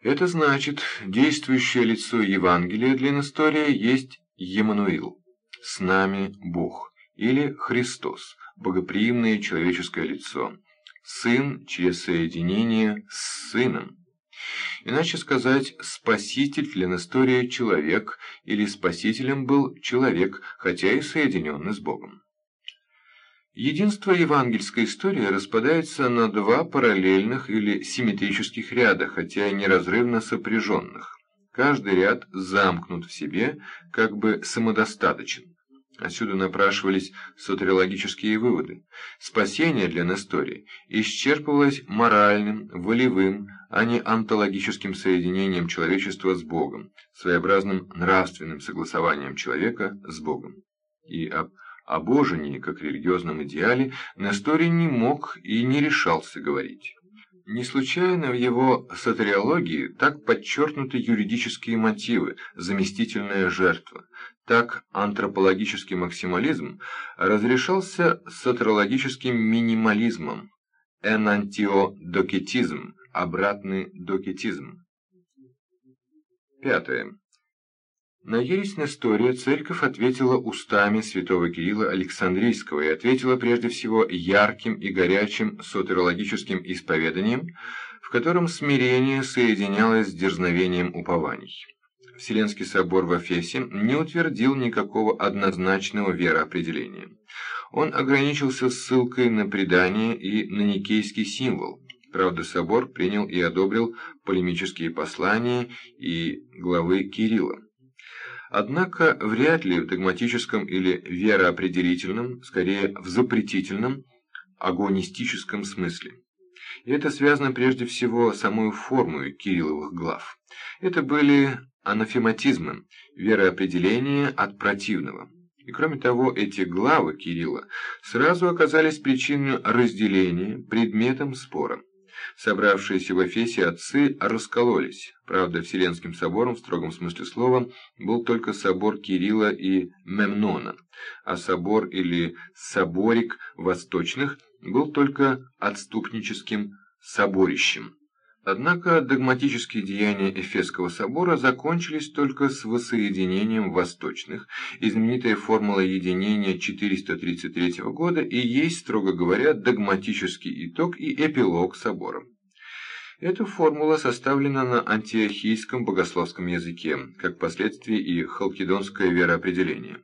Speaker 1: Это значит, действующее лицо Евангелия для Нестория есть Емануил, с нами Бог, или Христос, богоприимное человеческое лицо, Сын через соединение с Сыном. Иначе сказать, спаситель для Нестория человек, или спасителем был человек, хотя и соединенный с Богом. Единство евангельской истории распадается на два параллельных или симметрических ряда, хотя и неразрывно сопряженных. Каждый ряд замкнут в себе, как бы самодостаточен. Отсюда напрашивались сотериологические выводы. Спасение для Нестории исчерпывалось моральным, волевым, а не онтологическим соединением человечества с Богом, своеобразным нравственным согласованием человека с Богом. И об обожении, как религиозном идеале, Несторий не мог и не решался говорить. Не случайно в его сатериологии так подчеркнуты юридические мотивы, заместительная жертва. Так антропологический максимализм разрешался сатерологическим минимализмом, энантиодокетизм, обратный докетизм. Пятое. На ересь Нестория церковь ответила устами святого Кирилла Александрийского и ответила прежде всего ярким и горячим сотерологическим исповеданием, в котором смирение соединялось с дерзновением упований. Вселенский собор в Эфесе не утвердил никакого однозначного вероопределения. Он ограничился ссылкой на предание и на никейский символ. Правда, собор принял и одобрил полемические послания и главы Кирилла. Однако вряд ли в догматическом или вероопределительном, скорее в запретительном, агонистическом смысле. И это связано прежде всего с самой формой Кирилловых глав. Это были анафематизмы, вероопределение от противного. И кроме того, эти главы Кирилла сразу оказались причиной разделения, предметом спора. Собравшиеся в Эфесе отцы раскололись. Правда, Вселенским собором в строгом смысле слова был только собор Кирилла и Мемнона, а собор или соборик восточных был только отступническим соборищем. Однако догматические деяния Эфесского собора закончились только с воссоединением восточных, и знаменитая формула единения 433 года и есть, строго говоря, догматический итог и эпилог собора. Эта формула составлена на антиохийском богословском языке, как последствие и халкидонское вероопределение.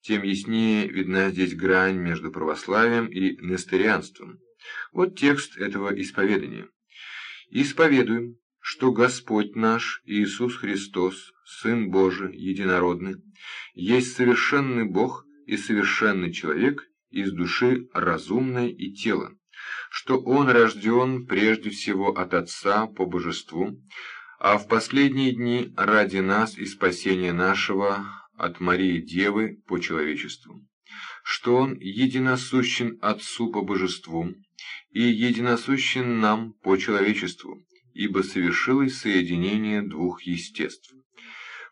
Speaker 1: тем яснее видна здесь грань между православием и несторианством. Вот текст этого исповедания. «Исповедуем, что Господь наш Иисус Христос, Сын Божий, Единородный, есть совершенный Бог и совершенный человек из души разумной и тела, что Он рожден прежде всего от Отца по божеству, а в последние дни ради нас и спасения нашего от Марии Девы по человечеству, что Он единосущен Отцу по божеству и единосущен нам по человечеству, ибо совершилось соединение двух естеств.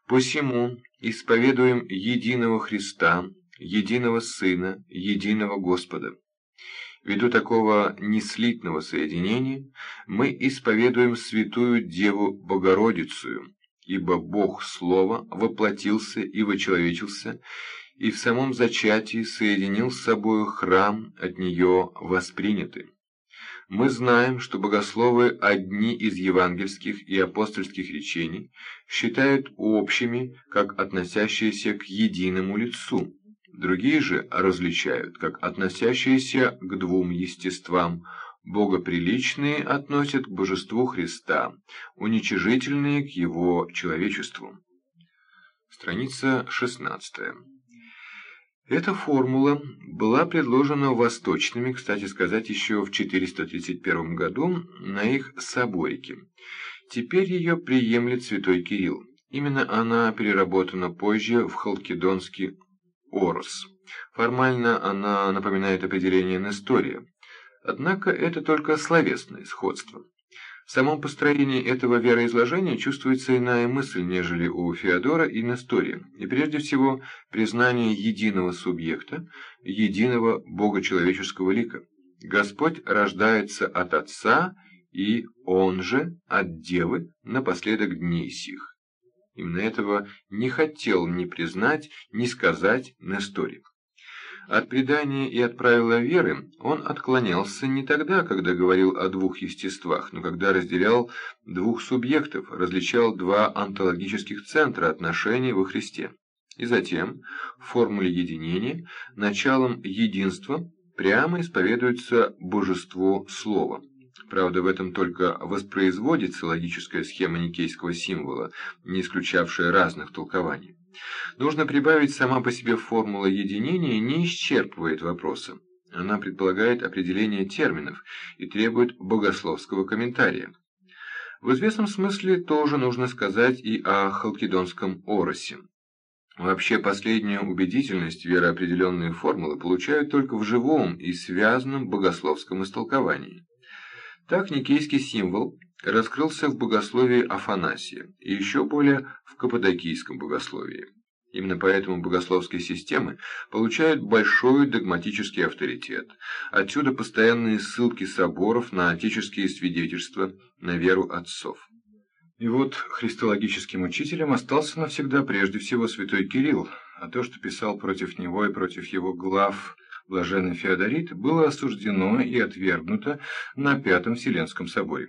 Speaker 1: Посему исповедуем единого Христа, единого Сына, единого Господа. Ввиду такого неслитного соединения мы исповедуем святую Деву Богородицу, ибо Бог Слово воплотился и вочеловечился, и в самом зачатии соединил с собою храм от нее воспринятый. Мы знаем, что богословы одни из евангельских и апостольских речений считают общими, как относящиеся к единому лицу, другие же различают, как относящиеся к двум естествам, богоприличные относят к божеству Христа, уничижительные к его человечеству. Страница 16. Эта формула была предложена восточными, кстати сказать, еще в 431 году на их соборике. Теперь ее приемлет святой Кирилл. Именно она переработана позже в халкидонский орос. Формально она напоминает определение Нестория. Однако это только словесное сходство. В самом построении этого вероизложения чувствуется иная мысль, нежели у Феодора и Нестория, и прежде всего признание единого субъекта, единого богочеловеческого лика. Господь рождается от Отца, и Он же от Девы напоследок дней сих. Именно этого не хотел ни признать, ни сказать Несторий. От предания и от правила веры он отклонялся не тогда, когда говорил о двух естествах, но когда разделял двух субъектов, различал два онтологических центра отношений во Христе. И затем, в формуле единения, началом единства прямо исповедуется божество Слова. Правда, в этом только воспроизводится логическая схема никейского символа, не исключавшая разных толкований. Нужно прибавить, сама по себе формула единения не исчерпывает вопроса. Она предполагает определение терминов и требует богословского комментария. В известном смысле тоже нужно сказать и о халкидонском оросе. Вообще последнюю убедительность вероопределенные формулы получают только в живом и связанном богословском истолковании. Так никейский символ раскрылся в богословии Афанасия и еще более в каппадокийском богословии. Именно поэтому богословские системы получают большой догматический авторитет. Отсюда постоянные ссылки соборов на антические свидетельства на веру отцов. И вот христологическим учителем остался навсегда прежде всего святой Кирилл, а то, что писал против него и против его глав блаженный Феодорит, было осуждено и отвергнуто на Пятом Вселенском соборе.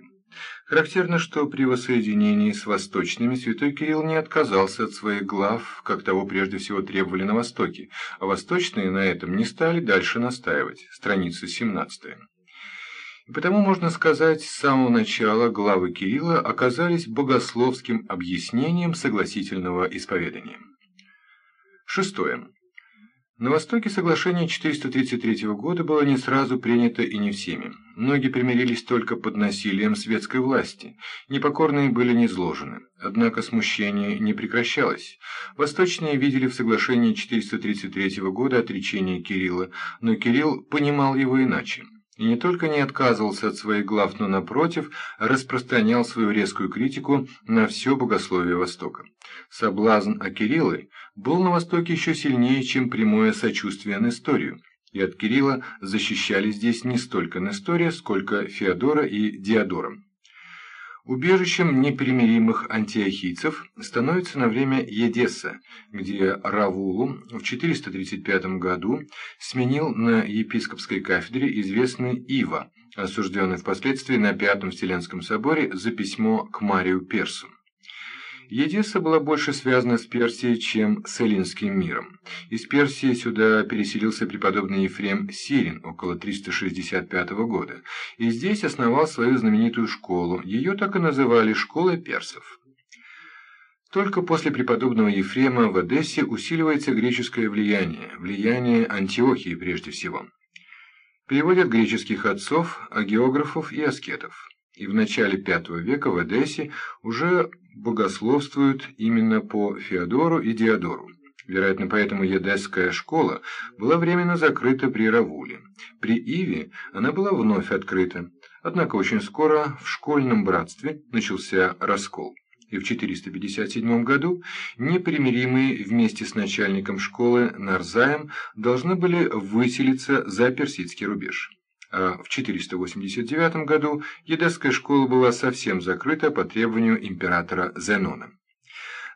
Speaker 1: Характерно, что при воссоединении с восточными святой Кирилл не отказался от своих глав, как того прежде всего требовали на Востоке, а восточные на этом не стали дальше настаивать. Страница 17. И потому можно сказать, с самого начала главы Кирилла оказались богословским объяснением согласительного исповедания. Шестое. На Востоке соглашение 433 года было не сразу принято и не всеми. Многие примирились только под насилием светской власти, непокорные были низложены. Однако смущение не прекращалось. Восточные видели в соглашении 433 года отречение Кирилла, но Кирилл понимал его иначе. И не только не отказывался от своих глав, но, напротив, распространял свою резкую критику на все богословие Востока. Соблазн Акириллы был на Востоке еще сильнее, чем прямое сочувствие Несторию, и от Кирилла защищали здесь не столько Нестория, сколько Феодора и Диодора. Убежищем непримиримых антиохийцев становится на время Едесса, где Равулу в 435 году сменил на епископской кафедре известный Ива, осужденный впоследствии на Пятом Вселенском соборе за письмо к Марию Персу. Едесса была больше связана с Персией, чем с Эллинским миром. Из Персии сюда переселился преподобный Ефрем Сирин около 365 года, и здесь основал свою знаменитую школу, ее так и называли «школой персов». Только после преподобного Ефрема в Одессе усиливается греческое влияние, влияние Антиохии прежде всего. Переводят греческих отцов, агеографов и аскетов и в начале V века в Одессе уже богословствуют именно по Феодору и Диодору. Вероятно, поэтому Едесская школа была временно закрыта при Равуле. При Иве она была вновь открыта, однако очень скоро в школьном братстве начался раскол. И в 457 году непримиримые вместе с начальником школы Нарзаем должны были выселиться за персидский рубеж а в 489 году Едесская школа была совсем закрыта по требованию императора Зенона.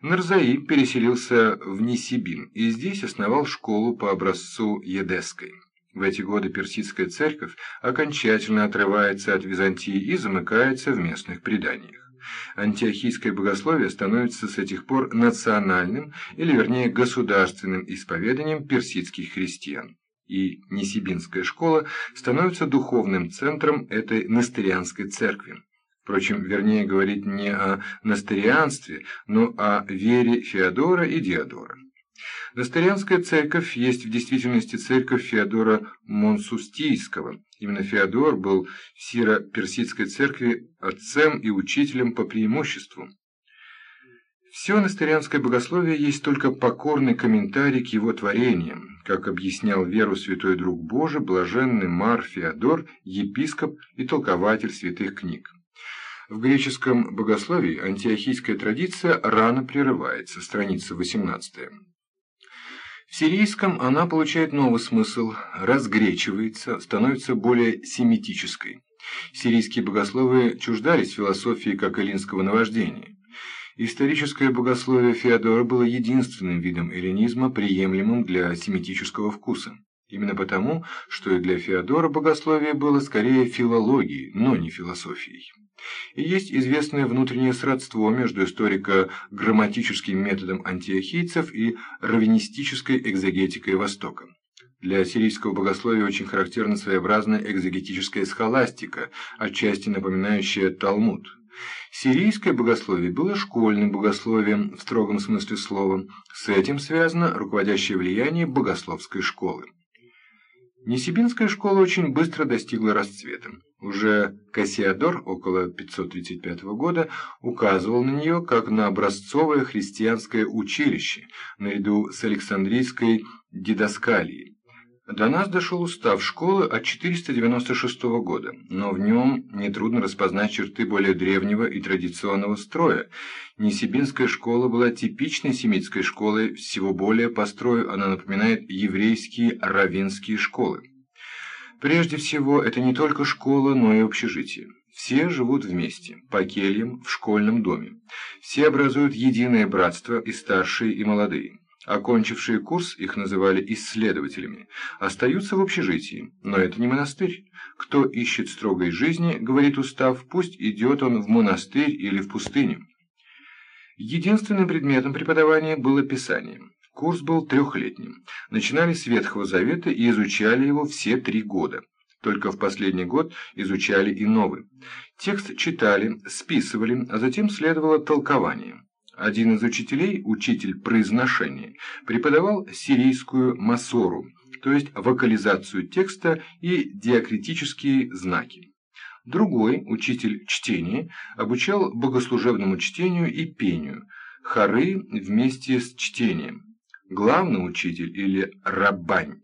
Speaker 1: Нарзаи переселился в Нисибин и здесь основал школу по образцу Едесской. В эти годы персидская церковь окончательно отрывается от Византии и замыкается в местных преданиях. Антиохийское богословие становится с этих пор национальным, или вернее государственным исповеданием персидских христиан и Несибинская школа становится духовным центром этой Настерианской церкви. Впрочем, вернее говорить не о Настерианстве, но о вере Феодора и Диодора. Настарианская церковь есть в действительности церковь Феодора Монсустийского. Именно Феодор был в сиро-персидской церкви отцем и учителем по преимуществу. Все настырянское богословие есть только покорный комментарий к его творениям, как объяснял веру святой друг Божий, блаженный Мар Феодор, епископ и толкователь святых книг. В греческом богословии антиохийская традиция рано прерывается, страница 18. В сирийском она получает новый смысл, разгречивается, становится более семитической. Сирийские богословы чуждались философии как эллинского наваждения. Историческое богословие Феодора было единственным видом эллинизма, приемлемым для семитического вкуса. Именно потому, что и для Феодора богословие было скорее филологией, но не философией. И есть известное внутреннее сродство между историко-грамматическим методом антиохийцев и раввинистической экзегетикой Востока. Для сирийского богословия очень характерна своеобразная экзегетическая схоластика, отчасти напоминающая Талмуд. Сирийское богословие было школьным богословием в строгом смысле слова. С этим связано руководящее влияние богословской школы. Несибинская школа очень быстро достигла расцвета. Уже Кассиадор около 535 года указывал на нее как на образцовое христианское училище наряду с Александрийской дидаскалией. До нас дошел устав школы от 496 года, но в нем нетрудно распознать черты более древнего и традиционного строя. Несибинская школа была типичной семитской школой, всего более по строю она напоминает еврейские равинские школы. Прежде всего, это не только школа, но и общежитие. Все живут вместе, по кельям, в школьном доме. Все образуют единое братство, и старшие, и молодые. Окончившие курс, их называли исследователями, остаются в общежитии, но это не монастырь. Кто ищет строгой жизни, говорит устав, пусть идет он в монастырь или в пустыню. Единственным предметом преподавания было Писание. Курс был трехлетним. Начинали с Ветхого Завета и изучали его все три года. Только в последний год изучали и Новый. Текст читали, списывали, а затем следовало толкование. Один из учителей, учитель произношения, преподавал сирийскую масору, то есть вокализацию текста и диакритические знаки. Другой, учитель чтения, обучал богослужебному чтению и пению, хоры вместе с чтением. Главный учитель, или раббань,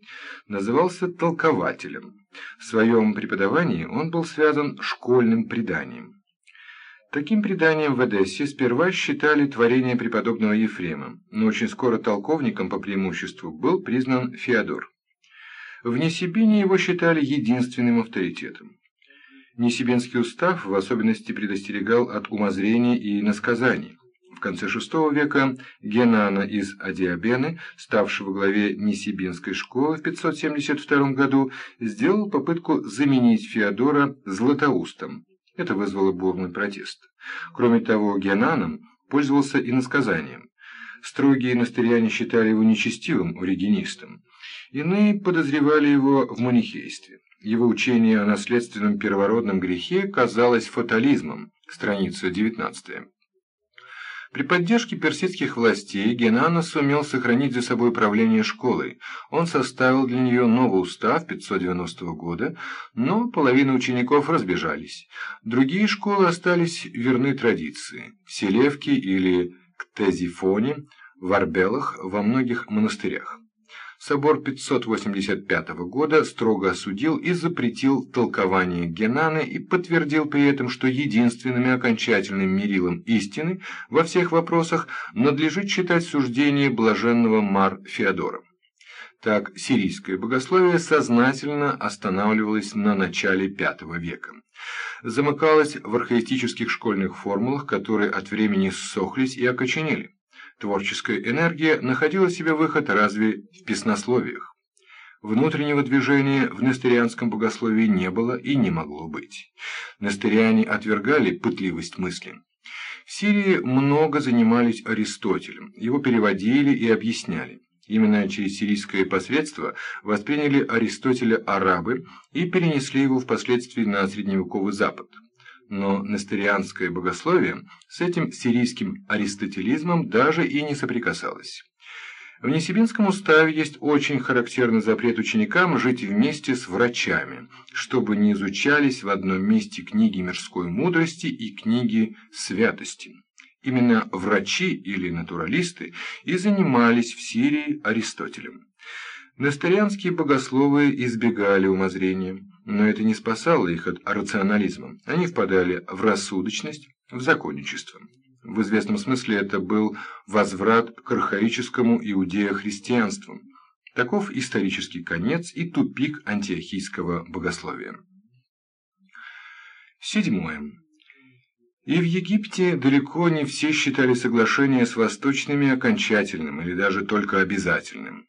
Speaker 1: назывался толкователем. В своем преподавании он был связан школьным преданием. Таким преданием в Одессе сперва считали творение преподобного Ефрема, но очень скоро толковником по преимуществу был признан Феодор. В Несибине его считали единственным авторитетом. Несибинский устав в особенности предостерегал от умозрения и насказаний. В конце VI века Генана из Адиабены, ставший во главе Несибинской школы в 572 году, сделал попытку заменить Феодора Златоустом, это вызвало бурный протест. Кроме того, Генаном пользовался иносказанием. Строгие настыряне считали его нечестивым оригинистом. Иные подозревали его в манихействе. Его учение о наследственном первородном грехе казалось фатализмом, страница 19. При поддержке персидских властей Генана сумел сохранить за собой правление школой. Он составил для нее новый устав 590 года, но половина учеников разбежались. Другие школы остались верны традиции. В Селевке или Ктезифоне, в Арбелах, во многих монастырях. Собор 585 года строго осудил и запретил толкование Генаны и подтвердил при этом, что единственным и окончательным мерилом истины во всех вопросах надлежит считать суждение блаженного Мар Феодора. Так, сирийское богословие сознательно останавливалось на начале V века. Замыкалось в архаистических школьных формулах, которые от времени ссохлись и окоченели. Творческая энергия находила себе выход разве в песнословиях. Внутреннего движения в нестерианском богословии не было и не могло быть. Нестериане отвергали пытливость мысли. В Сирии много занимались Аристотелем, его переводили и объясняли. Именно через сирийское посредство восприняли Аристотеля арабы и перенесли его впоследствии на средневековый Запад но нестерианское богословие с этим сирийским аристотелизмом даже и не соприкасалось. В Несибинском уставе есть очень характерный запрет ученикам жить вместе с врачами, чтобы не изучались в одном месте книги мирской мудрости и книги святости. Именно врачи или натуралисты и занимались в Сирии Аристотелем. Несторианские богословы избегали умозрения но это не спасало их от рационализма. Они впадали в рассудочность, в законничество. В известном смысле это был возврат к архаическому иудео-христианству. Таков исторический конец и тупик антиохийского богословия. Седьмое. И в Египте далеко не все считали соглашение с восточными окончательным или даже только обязательным.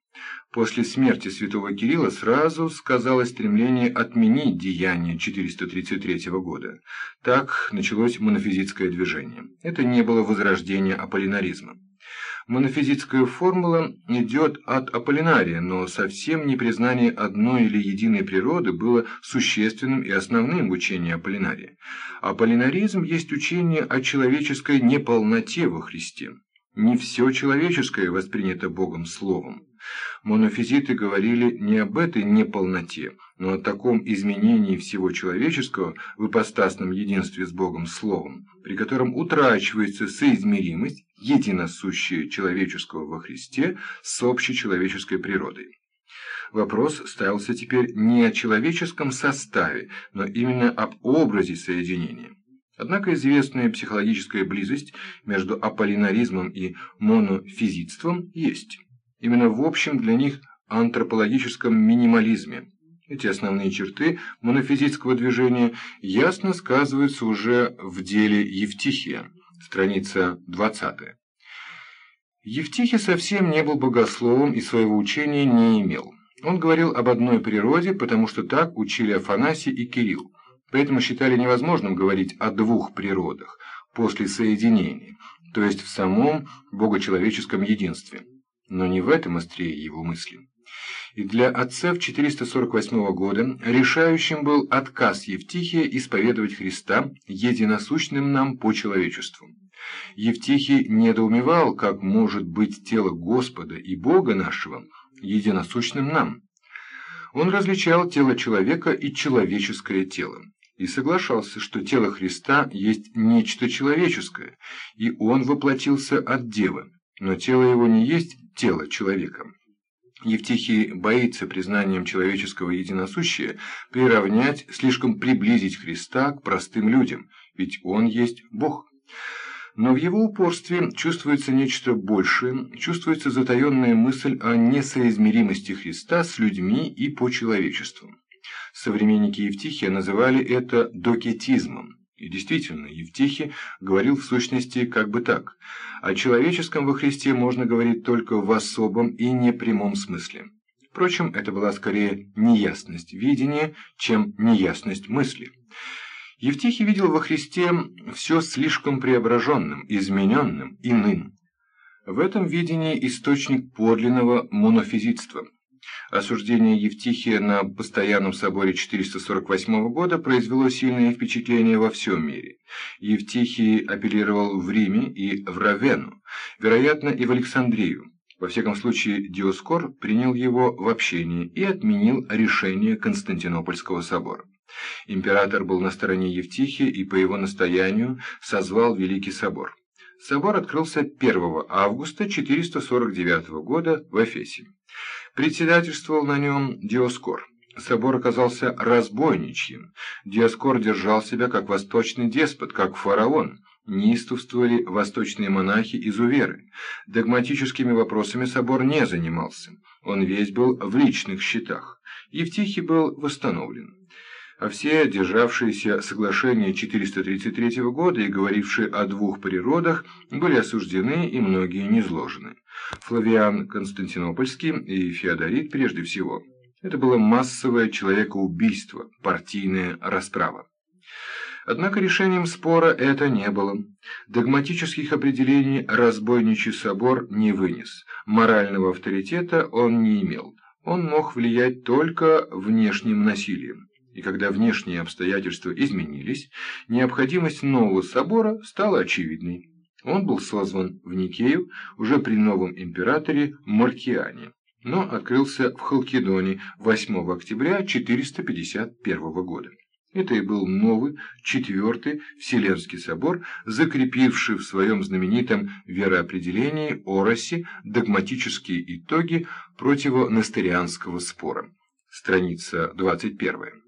Speaker 1: После смерти святого Кирилла сразу сказалось стремление отменить деяние 433 года. Так началось монофизитское движение. Это не было возрождение аполлинаризма. Монофизитская формула идет от Аполлинария, но совсем не признание одной или единой природы было существенным и основным в учении Аполлинария. Аполлинаризм есть учение о человеческой неполноте во Христе. Не все человеческое воспринято Богом Словом. Монофизиты говорили не об этой неполноте, но о таком изменении всего человеческого в ипостасном единстве с Богом Словом, при котором утрачивается соизмеримость, единосущее человеческого во Христе с общечеловеческой природой. Вопрос ставился теперь не о человеческом составе, но именно об образе соединения. Однако известная психологическая близость между аполлинаризмом и монофизитством есть именно в общем для них антропологическом минимализме. Эти основные черты монофизического движения ясно сказываются уже в деле Евтихия, страница 20. Евтихий совсем не был богословом и своего учения не имел. Он говорил об одной природе, потому что так учили Афанасий и Кирилл. Поэтому считали невозможным говорить о двух природах после соединения, то есть в самом богочеловеческом единстве но не в этом острее его мысли. И для отцев 448 года решающим был отказ Евтихия исповедовать Христа единосущным нам по человечеству. Евтихий недоумевал, как может быть тело Господа и Бога нашего единосущным нам. Он различал тело человека и человеческое тело и соглашался, что тело Христа есть нечто человеческое, и он воплотился от Девы, но тело его не есть тело человека. Евтихий боится признанием человеческого единосущия приравнять, слишком приблизить Христа к простым людям, ведь Он есть Бог. Но в его упорстве чувствуется нечто большее, чувствуется затаенная мысль о несоизмеримости Христа с людьми и по человечеству. Современники Евтихия называли это докетизмом. И действительно, Евтихий говорил в сущности как бы так. О человеческом во Христе можно говорить только в особом и непрямом смысле. Впрочем, это была скорее неясность видения, чем неясность мысли. Евтихий видел во Христе все слишком преображенным, измененным, иным. В этом видении источник подлинного монофизитства. Осуждение Евтихия на постоянном соборе 448 года произвело сильное впечатление во всем мире. Евтихий апеллировал в Риме и в Равенну, вероятно, и в Александрию. Во всяком случае, Диоскор принял его в общении и отменил решение Константинопольского собора. Император был на стороне Евтихия и по его настоянию созвал Великий собор. Собор открылся 1 августа 449 года в Эфесе. Председательствовал на нем Диоскор. Собор оказался разбойничьим. Диоскор держал себя как восточный деспот, как фараон. Неистовствовали восточные монахи-изуверы. Догматическими вопросами собор не занимался. Он весь был в личных счетах. Евтихий был восстановлен а все державшиеся соглашения 433 года и говорившие о двух природах были осуждены и многие низложены. Флавиан Константинопольский и Феодорит прежде всего. Это было массовое человекоубийство, партийная расправа. Однако решением спора это не было. Догматических определений разбойничий собор не вынес, морального авторитета он не имел, он мог влиять только внешним насилием и когда внешние обстоятельства изменились, необходимость нового собора стала очевидной. Он был созван в Никею уже при новом императоре Маркиане, но открылся в Халкидоне 8 октября 451 года. Это и был новый, четвертый Вселенский собор, закрепивший в своем знаменитом вероопределении Оросе догматические итоги противонастерианского спора. Страница 21.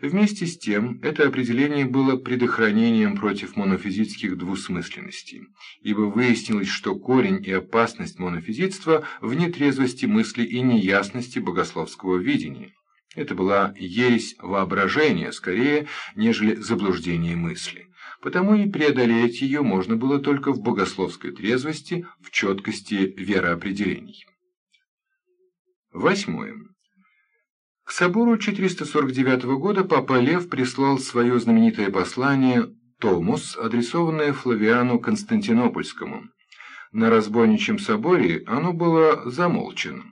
Speaker 1: Вместе с тем, это определение было предохранением против монофизитских двусмысленностей, ибо выяснилось, что корень и опасность монофизитства в нетрезвости мысли и неясности богословского видения. Это была ересь воображения, скорее, нежели заблуждение мысли. Потому и преодолеть ее можно было только в богословской трезвости, в четкости вероопределений. Восьмое. К собору 449 года Папа Лев прислал свое знаменитое послание «Томус», адресованное Флавиану Константинопольскому. На разбойничьем соборе оно было замолчено.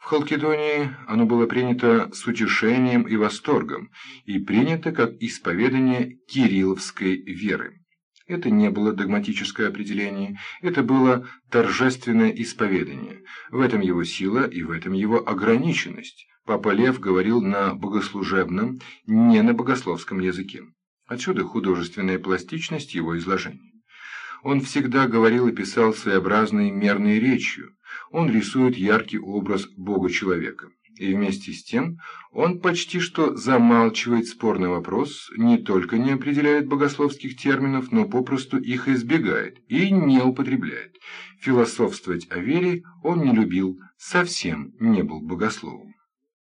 Speaker 1: В Халкидонии оно было принято с утешением и восторгом и принято как исповедание кирилловской веры. Это не было догматическое определение, это было торжественное исповедание. В этом его сила и в этом его ограниченность. Папа Лев говорил на богослужебном, не на богословском языке. Отсюда художественная пластичность его изложения. Он всегда говорил и писал своеобразной мерной речью. Он рисует яркий образ Бога-человека. И вместе с тем он почти что замалчивает спорный вопрос, не только не определяет богословских терминов, но попросту их избегает и не употребляет. Философствовать о вере он не любил, совсем не был богословом.